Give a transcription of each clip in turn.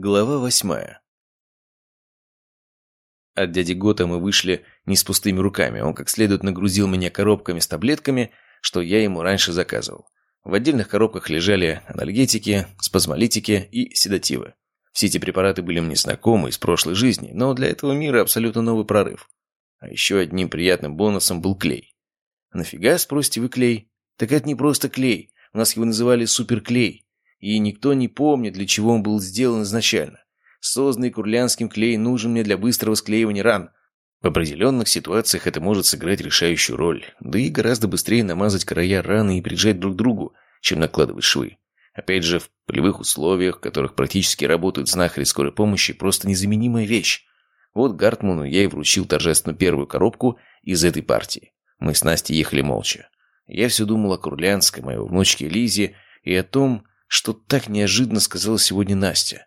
Глава восьмая От дяди Гота мы вышли не с пустыми руками. Он как следует нагрузил меня коробками с таблетками, что я ему раньше заказывал. В отдельных коробках лежали анальгетики, спазмолитики и седативы. Все эти препараты были мне знакомы из прошлой жизни, но для этого мира абсолютно новый прорыв. А еще одним приятным бонусом был клей. «Нафига, спросите вы, клей?» «Так это не просто клей. У нас его называли суперклей и никто не помнит, для чего он был сделан изначально. Созданный курлянским клей нужен мне для быстрого склеивания ран. В определенных ситуациях это может сыграть решающую роль, да и гораздо быстрее намазать края раны и прижать друг к другу, чем накладывать швы. Опять же, в полевых условиях, в которых практически работают знахари скорой помощи, просто незаменимая вещь. Вот Гартману я и вручил торжественную первую коробку из этой партии. Мы с Настей ехали молча. Я все думал о Курлянской, моей внучке Лизе, и о том, что так неожиданно сказала сегодня Настя.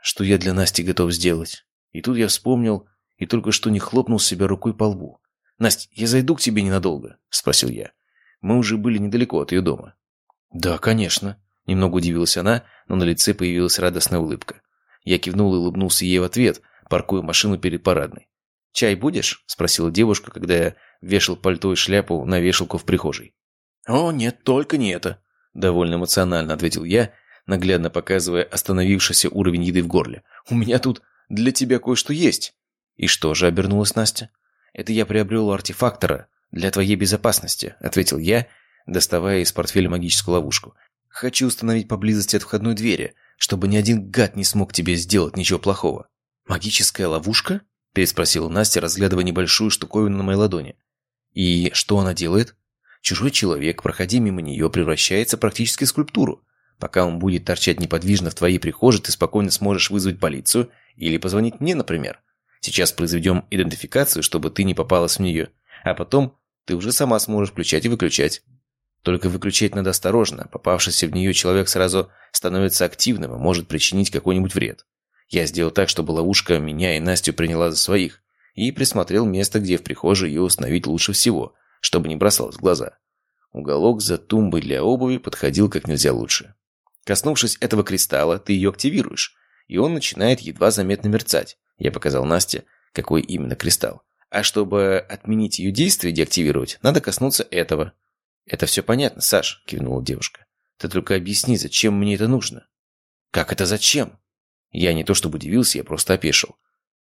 Что я для Насти готов сделать. И тут я вспомнил и только что не хлопнул себя рукой по лбу. «Настя, я зайду к тебе ненадолго?» – спросил я. Мы уже были недалеко от ее дома. «Да, конечно», – немного удивилась она, но на лице появилась радостная улыбка. Я кивнул и улыбнулся ей в ответ, паркуя машину перед парадной. «Чай будешь?» – спросила девушка, когда я вешал пальто и шляпу на вешалку в прихожей. «О, нет, только не это», Довольно эмоционально ответил я, наглядно показывая остановившийся уровень еды в горле. «У меня тут для тебя кое-что есть». «И что же?» — обернулась Настя. «Это я приобрел артефактора для твоей безопасности», — ответил я, доставая из портфеля магическую ловушку. «Хочу установить поблизости от входной двери, чтобы ни один гад не смог тебе сделать ничего плохого». «Магическая ловушка?» — переспросила Настя, разглядывая небольшую штуковину на моей ладони. «И что она делает?» Чужой человек, проходя мимо нее, превращается практически в скульптуру. Пока он будет торчать неподвижно в твоей прихожей, ты спокойно сможешь вызвать полицию или позвонить мне, например. Сейчас произведем идентификацию, чтобы ты не попалась в нее. А потом ты уже сама сможешь включать и выключать. Только выключать надо осторожно. Попавшийся в нее человек сразу становится активным и может причинить какой-нибудь вред. Я сделал так, чтобы ловушка меня и Настю приняла за своих. И присмотрел место, где в прихожей ее установить лучше всего чтобы не бросалось в глаза. Уголок за тумбой для обуви подходил как нельзя лучше. Коснувшись этого кристалла, ты ее активируешь, и он начинает едва заметно мерцать. Я показал Насте, какой именно кристалл. А чтобы отменить ее действие и деактивировать, надо коснуться этого. «Это все понятно, Саш», — кивнула девушка. «Ты только объясни, зачем мне это нужно?» «Как это зачем?» Я не то чтобы удивился, я просто опешил.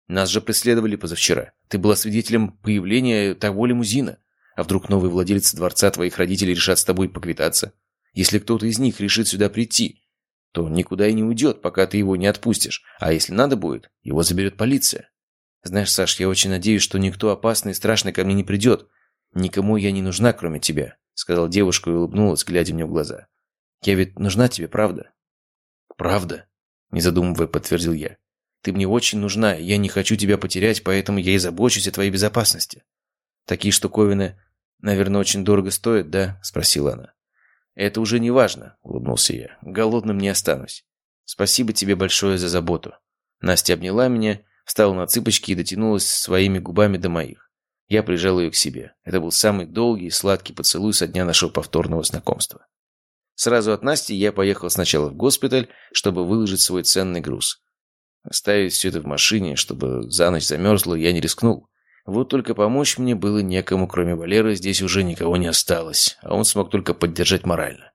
«Нас же преследовали позавчера. Ты была свидетелем появления того лимузина. А вдруг новые владельцы дворца твоих родителей решат с тобой поквитаться? Если кто-то из них решит сюда прийти, то никуда и не уйдет, пока ты его не отпустишь. А если надо будет, его заберет полиция. Знаешь, Саш, я очень надеюсь, что никто опасный и страшный ко мне не придет. Никому я не нужна, кроме тебя», — сказал девушка и улыбнулась, глядя мне в глаза. «Я ведь нужна тебе, правда?» «Правда?» — не задумывая, подтвердил я. «Ты мне очень нужна, я не хочу тебя потерять, поэтому я и забочусь о твоей безопасности. Такие штуковины «Наверное, очень дорого стоит, да?» – спросила она. «Это уже не важно», – улыбнулся я. «Голодным не останусь. Спасибо тебе большое за заботу». Настя обняла меня, встала на цыпочки и дотянулась своими губами до моих. Я прижал ее к себе. Это был самый долгий и сладкий поцелуй со дня нашего повторного знакомства. Сразу от Насти я поехал сначала в госпиталь, чтобы выложить свой ценный груз. Оставить все это в машине, чтобы за ночь замерзло, я не рискнул. Вот только помочь мне было некому, кроме Валеры, здесь уже никого не осталось, а он смог только поддержать морально.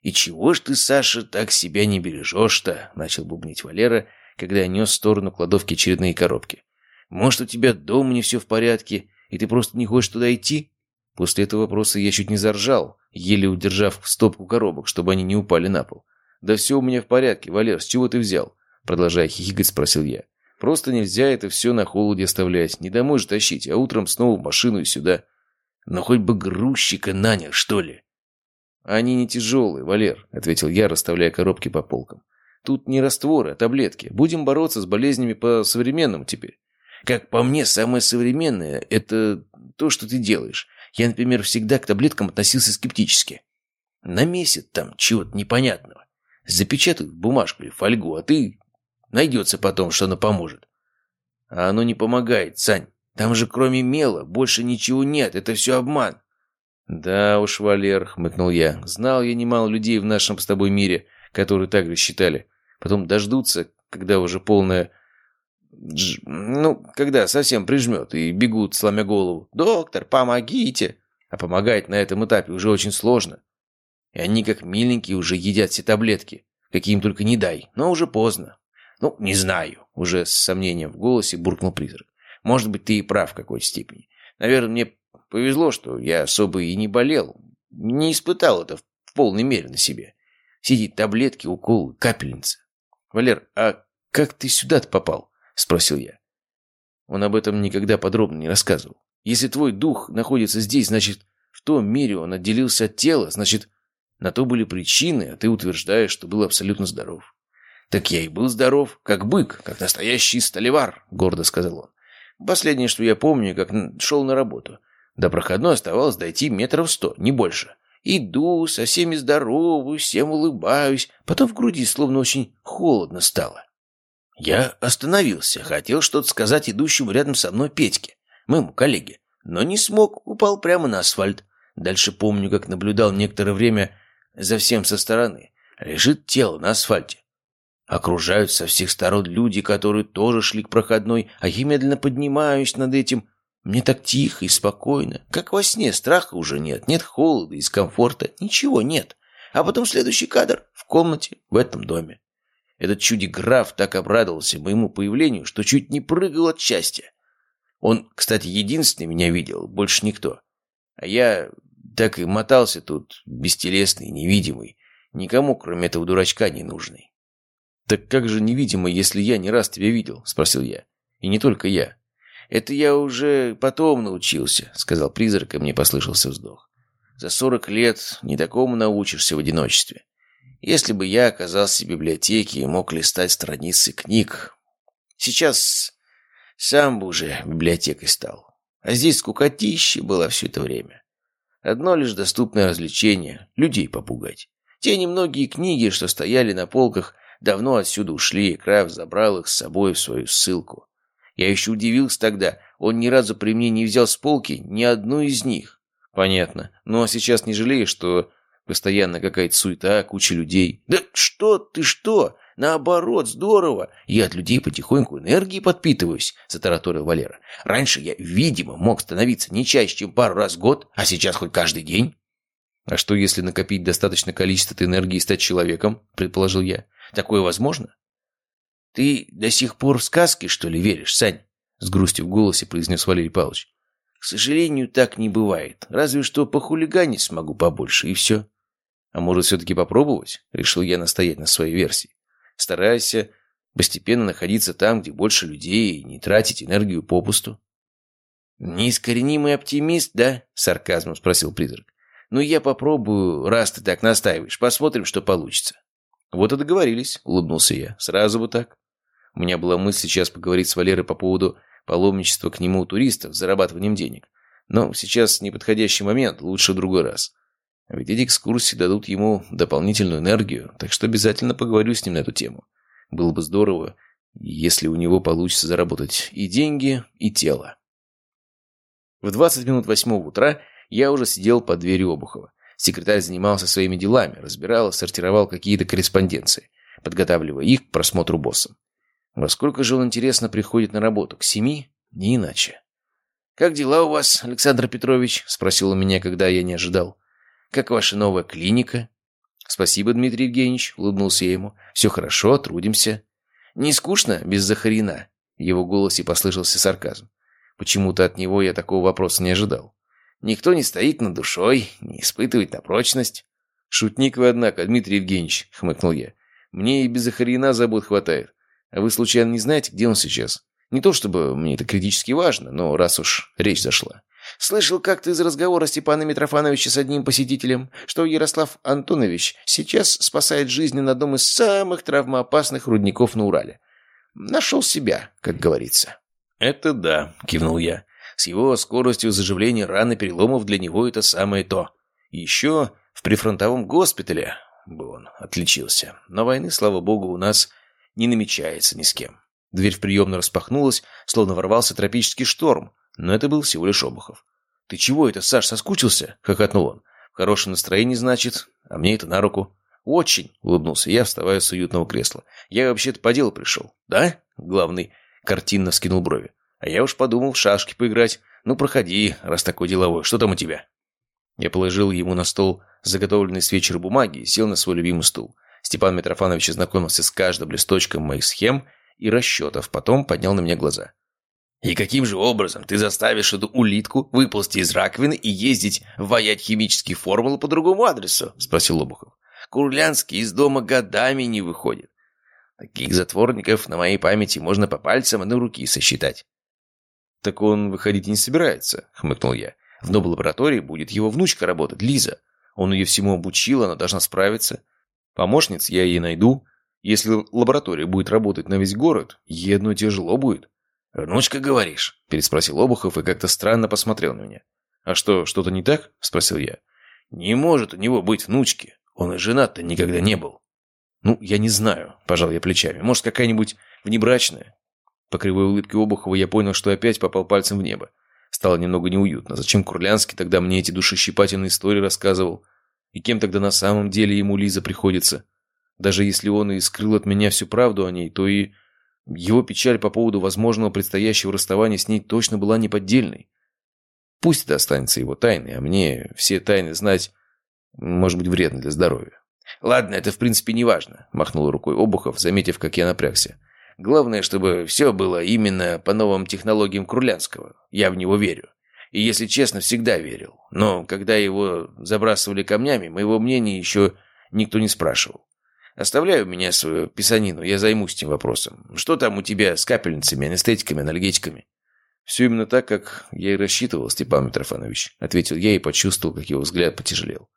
«И чего ж ты, Саша, так себя не бережешь-то?» – начал бубнить Валера, когда я нес в сторону кладовки очередные коробки. «Может, у тебя дома не все в порядке, и ты просто не хочешь туда идти?» После этого вопроса я чуть не заржал, еле удержав стопку коробок, чтобы они не упали на пол. «Да все у меня в порядке, Валер, с чего ты взял?» Продолжая хихикать, спросил я. Просто нельзя это все на холоде оставлять. Не домой же тащить, а утром снова в машину и сюда. Но хоть бы грузчика нанял, что ли. «Они не тяжелые, Валер», — ответил я, расставляя коробки по полкам. «Тут не растворы, а таблетки. Будем бороться с болезнями по-современному теперь. Как по мне, самое современное — это то, что ты делаешь. Я, например, всегда к таблеткам относился скептически. Намесят там чего-то непонятного. Запечатают бумажку или фольгу, а ты Найдется потом, что оно поможет. А оно не помогает, Сань. Там же кроме мела больше ничего нет. Это все обман. Да уж, Валер, хмыкнул я. Знал я немало людей в нашем с тобой мире, которые так же считали. Потом дождутся, когда уже полная... Ну, когда совсем прижмет и бегут, сломя голову. «Доктор, помогите!» А помогать на этом этапе уже очень сложно. И они, как миленькие, уже едят все таблетки. Какие им только не дай. Но уже поздно. «Ну, не знаю», — уже с сомнением в голосе буркнул призрак. «Может быть, ты и прав в какой-то степени. Наверное, мне повезло, что я особо и не болел. Не испытал это в полной мере на себе. Эти таблетки, уколы, капельницы. «Валер, а как ты сюда-то попал?» — спросил я. Он об этом никогда подробно не рассказывал. «Если твой дух находится здесь, значит, в том мире он отделился от тела, значит, на то были причины, а ты утверждаешь, что был абсолютно здоров». «Так я и был здоров, как бык, как настоящий столевар», — гордо сказал он. «Последнее, что я помню, как шел на работу. До проходной оставалось дойти метров сто, не больше. Иду, со всеми здороваюсь, всем улыбаюсь. Потом в груди словно очень холодно стало. Я остановился, хотел что-то сказать идущему рядом со мной Петьке, моему коллеге, но не смог, упал прямо на асфальт. Дальше помню, как наблюдал некоторое время за всем со стороны. Лежит тело на асфальте. Окружают со всех сторон люди, которые тоже шли к проходной, а я медленно поднимаюсь над этим, мне так тихо и спокойно, как во сне, страха уже нет, нет холода, дискомфорта, ничего нет. А потом следующий кадр в комнате в этом доме. Этот чудик-граф так обрадовался моему появлению, что чуть не прыгал от счастья. Он, кстати, единственный меня видел, больше никто. А я так и мотался тут, бестелесный, невидимый, никому, кроме этого дурачка, не нужный. «Так как же невидимый, если я не раз тебя видел?» – спросил я. «И не только я. «Это я уже потом научился», — сказал призрак, и мне послышался вздох. «За сорок лет не такому научишься в одиночестве. Если бы я оказался в библиотеке и мог листать страницы книг, сейчас сам бы уже библиотекой стал. А здесь скукотища была все это время. Одно лишь доступное развлечение — людей попугать. Те немногие книги, что стояли на полках, давно отсюда ушли, и Крафт забрал их с собой в свою ссылку. Я еще удивился тогда. Он ни разу при мне не взял с полки ни одну из них. Понятно. Ну а сейчас не жалеешь, что постоянно какая-то суета, куча людей? Да что ты, что? Наоборот, здорово. Я от людей потихоньку энергии подпитываюсь, затараторил Валера. Раньше я, видимо, мог становиться не чаще, чем пару раз в год, а сейчас хоть каждый день. А что, если накопить достаточное количество энергии и стать человеком, предположил я. Такое возможно? «Ты до сих пор в сказки, что ли, веришь, Сань?» С грустью в голосе произнес Валерий Павлович. «К сожалению, так не бывает. Разве что по хулигане смогу побольше, и все». «А может, все-таки попробовать?» Решил я настоять на своей версии. «Старайся постепенно находиться там, где больше людей, и не тратить энергию попусту». «Неискоренимый оптимист, да?» — сарказмом спросил призрак. «Ну, я попробую, раз ты так настаиваешь. Посмотрим, что получится». «Вот и договорились», — улыбнулся я. «Сразу бы так». У меня была мысль сейчас поговорить с Валерой по поводу паломничества к нему у туристов, зарабатыванием денег. Но сейчас неподходящий момент, лучше в другой раз. Ведь эти экскурсии дадут ему дополнительную энергию, так что обязательно поговорю с ним на эту тему. Было бы здорово, если у него получится заработать и деньги, и тело. В 20 минут восьмого утра я уже сидел под дверью Обухова. Секретарь занимался своими делами, разбирал и сортировал какие-то корреспонденции, подготавливая их к просмотру боссом. Во сколько же он, интересно, приходит на работу? К семи? Не иначе. «Как дела у вас, Александр Петрович?» – спросил у меня, когда я не ожидал. «Как ваша новая клиника?» «Спасибо, Дмитрий Евгеньевич», – улыбнулся я ему. «Все хорошо, трудимся». «Не скучно без Захарина?» В его голосе послышался сарказм. Почему-то от него я такого вопроса не ожидал. «Никто не стоит над душой, не испытывает на прочность». «Шутник вы, однако, Дмитрий Евгеньевич», — хмыкнул я. «Мне и без Захарина забот хватает. А вы, случайно, не знаете, где он сейчас? Не то чтобы мне это критически важно, но раз уж речь зашла. Слышал как-то из разговора Степана Митрофановича с одним посетителем, что Ярослав Антонович сейчас спасает жизни на одном из самых травмоопасных рудников на Урале. Нашел себя, как говорится. «Это да», — кивнул я. «С его скоростью заживления раны переломов для него это самое то. Еще в прифронтовом госпитале бы он отличился. Но войны, слава богу, у нас не намечается ни с кем. Дверь в приемную распахнулась, словно ворвался тропический шторм, но это был всего лишь Обухов. «Ты чего это, Саш, соскучился?» — хохотнул он. «В хорошем настроении, значит, а мне это на руку». «Очень», — улыбнулся я, вставая с уютного кресла. «Я вообще-то по делу пришел». «Да?» — главный картинно вскинул брови. «А я уж подумал в шашки поиграть. Ну, проходи, раз такой деловой. Что там у тебя?» Я положил ему на стол заготовленные с вечера бумаги и сел на свой любимый стул. Степан Митрофанович ознакомился с каждым листочком моих схем и расчетов, потом поднял на меня глаза. «И каким же образом ты заставишь эту улитку выползти из раковины и ездить ваять химические формулы по другому адресу?» – спросил Лобухов. «Курлянский из дома годами не выходит. Таких затворников на моей памяти можно по пальцам на руки сосчитать». «Так он выходить не собирается», — хмыкнул я. «В новой лаборатории будет его внучка работать, Лиза. Он ее всему обучил, она должна справиться. Помощниц я ей найду. Если лаборатория будет работать на весь город, ей одно тяжело будет». «Внучка, говоришь?» – переспросил Обухов и как-то странно посмотрел на меня. «А что, что-то не так?» – спросил я. «Не может у него быть внучки. Он и женат-то никогда не был». «Ну, я не знаю», – пожал я плечами. «Может, какая-нибудь внебрачная?» По кривой улыбке Обухова я понял, что опять попал пальцем в небо. Стало немного неуютно. Зачем Курлянский тогда мне эти душещипательные истории рассказывал? И кем тогда на самом деле ему Лиза приходится? Даже если он и скрыл от меня всю правду о ней, то и его печаль по поводу возможного предстоящего расставания с ней точно была неподдельной. Пусть это останется его тайной, а мне все тайны знать может быть вредно для здоровья. «Ладно, это в принципе не важно», – махнул рукой Обухов, заметив, как я напрягся. Главное, чтобы все было именно по новым технологиям Курлянского. Я в него верю. И, если честно, всегда верил. Но когда его забрасывали камнями, моего мнения еще никто не спрашивал. Оставляю меня свою писанину, я займусь этим вопросом. Что там у тебя с капельницами, анестетиками, анальгетиками? «Все именно так, как я и рассчитывал, Степан Митрофанович», — ответил я и почувствовал, как его взгляд потяжелел.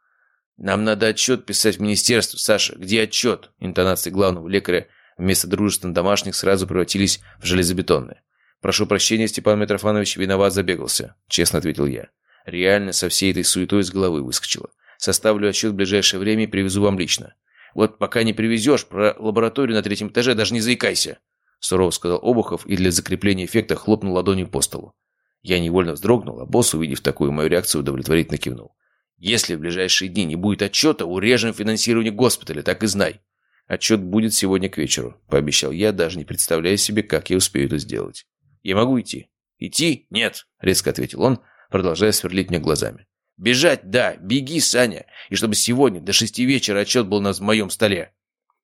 «Нам надо отчет писать в министерство, Саша. Где отчет?» Интонации главного лекаря вместо дружественных домашних сразу превратились в железобетонные. «Прошу прощения, Степан Митрофанович, виноват забегался», — честно ответил я. Реально со всей этой суетой из головы выскочило. Составлю отчет в ближайшее время и привезу вам лично. Вот пока не привезешь, про лабораторию на третьем этаже даже не заикайся», — сурово сказал Обухов и для закрепления эффекта хлопнул ладонью по столу. Я невольно вздрогнул, а босс, увидев такую мою реакцию, удовлетворительно кивнул. «Если в ближайшие дни не будет отчета, урежем финансирование госпиталя, так и знай. Отчет будет сегодня к вечеру», — пообещал я, даже не представляя себе, как я успею это сделать. «Я могу идти?» «Идти? Нет», — резко ответил он, продолжая сверлить меня глазами. «Бежать, да, беги, Саня, и чтобы сегодня до шести вечера отчет был на моем столе».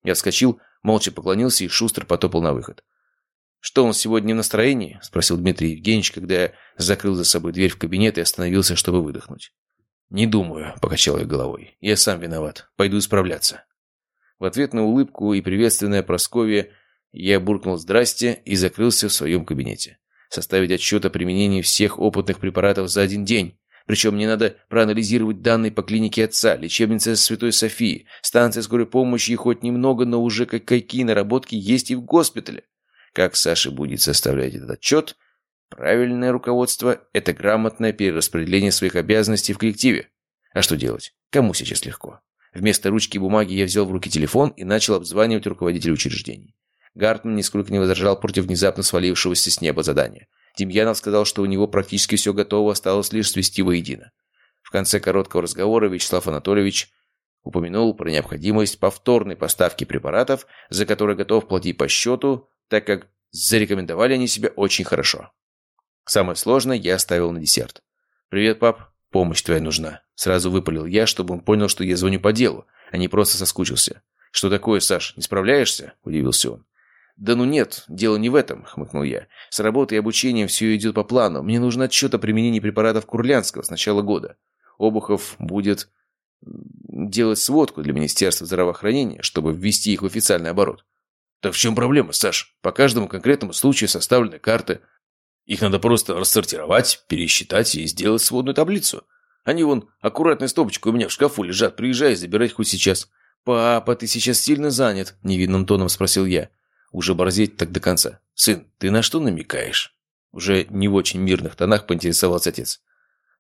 Я вскочил, молча поклонился и шустро потопал на выход. «Что, он сегодня в настроении?» — спросил Дмитрий Евгеньевич, когда я закрыл за собой дверь в кабинет и остановился, чтобы выдохнуть. «Не думаю», — покачал я головой. «Я сам виноват. Пойду исправляться». В ответ на улыбку и приветственное Прасковье я буркнул «здрасте» и закрылся в своем кабинете. Составить отчет о применении всех опытных препаратов за один день. Причем мне надо проанализировать данные по клинике отца, лечебнице Святой Софии, станция скорой помощи и хоть немного, но уже как какие наработки есть и в госпитале. Как Саша будет составлять этот отчет? Правильное руководство – это грамотное перераспределение своих обязанностей в коллективе. А что делать? Кому сейчас легко? Вместо ручки и бумаги я взял в руки телефон и начал обзванивать руководителей учреждений. Гартман нисколько не возражал против внезапно свалившегося с неба задания. Демьянов сказал, что у него практически все готово, осталось лишь свести воедино. В конце короткого разговора Вячеслав Анатольевич упомянул про необходимость повторной поставки препаратов, за которые готов платить по счету, так как зарекомендовали они себя очень хорошо. Самое сложное я оставил на десерт. «Привет, пап. Помощь твоя нужна». Сразу выпалил я, чтобы он понял, что я звоню по делу, а не просто соскучился. «Что такое, Саш, не справляешься?» – удивился он. «Да ну нет, дело не в этом», – хмыкнул я. «С работой и обучением все идет по плану. Мне нужен отчет о применении препаратов Курлянского с начала года. Обухов будет делать сводку для Министерства здравоохранения, чтобы ввести их в официальный оборот». «Так в чем проблема, Саш? По каждому конкретному случаю составлены карты. Их надо просто рассортировать, пересчитать и сделать сводную таблицу. Они вон аккуратной стопочкой у меня в шкафу лежат. Приезжай, забирать хоть сейчас. «Папа, ты сейчас сильно занят?» – невинным тоном спросил я. Уже борзеть так до конца. «Сын, ты на что намекаешь?» Уже не в очень мирных тонах поинтересовался отец.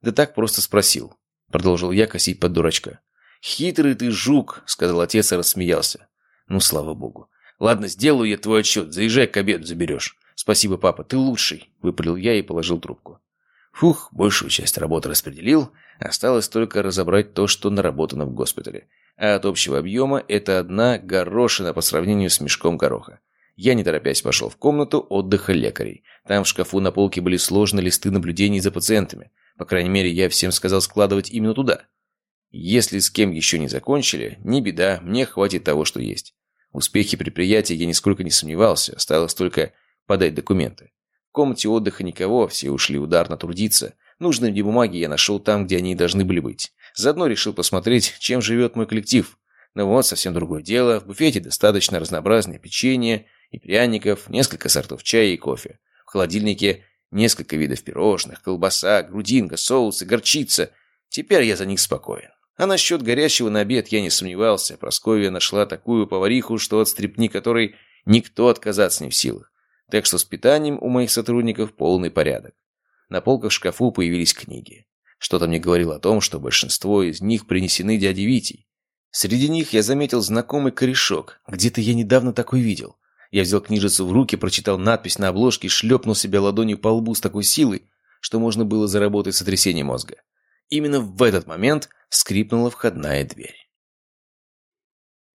«Да так просто спросил», – продолжил я косить под дурачка. «Хитрый ты жук», – сказал отец и рассмеялся. «Ну, слава богу. Ладно, сделаю я твой отчет. Заезжай к обеду, заберешь». «Спасибо, папа, ты лучший», – выпалил я и положил трубку. Фух, большую часть работы распределил, осталось только разобрать то, что наработано в госпитале. а от общего объема это одна горошина по сравнению с мешком гороха. Я, не торопясь, пошел в комнату отдыха лекарей. Там в шкафу на полке были сложены листы наблюдений за пациентами. По крайней мере, я всем сказал складывать именно туда. Если с кем еще не закончили, не беда, мне хватит того, что есть. Успехи предприятия я нисколько не сомневался, осталось только подать документы. В комнате отдыха никого, все ушли ударно трудиться. Нужные мне бумаги я нашел там, где они должны были быть. Заодно решил посмотреть, чем живет мой коллектив. Но вот совсем другое дело. В буфете достаточно разнообразное печенье и пряников, несколько сортов чая и кофе. В холодильнике несколько видов пирожных, колбаса, грудинка, соусы, горчица. Теперь я за них спокоен. А насчет горящего на обед я не сомневался. Просковья нашла такую повариху, что от стрепни которой никто отказаться не в силах. Так что с питанием у моих сотрудников полный порядок. На полках шкафу появились книги. Что-то мне говорило о том, что большинство из них принесены дяде Витей. Среди них я заметил знакомый корешок. Где-то я недавно такой видел. Я взял книжицу в руки, прочитал надпись на обложке и шлепнул себя ладонью по лбу с такой силой, что можно было заработать сотрясение мозга. Именно в этот момент скрипнула входная дверь.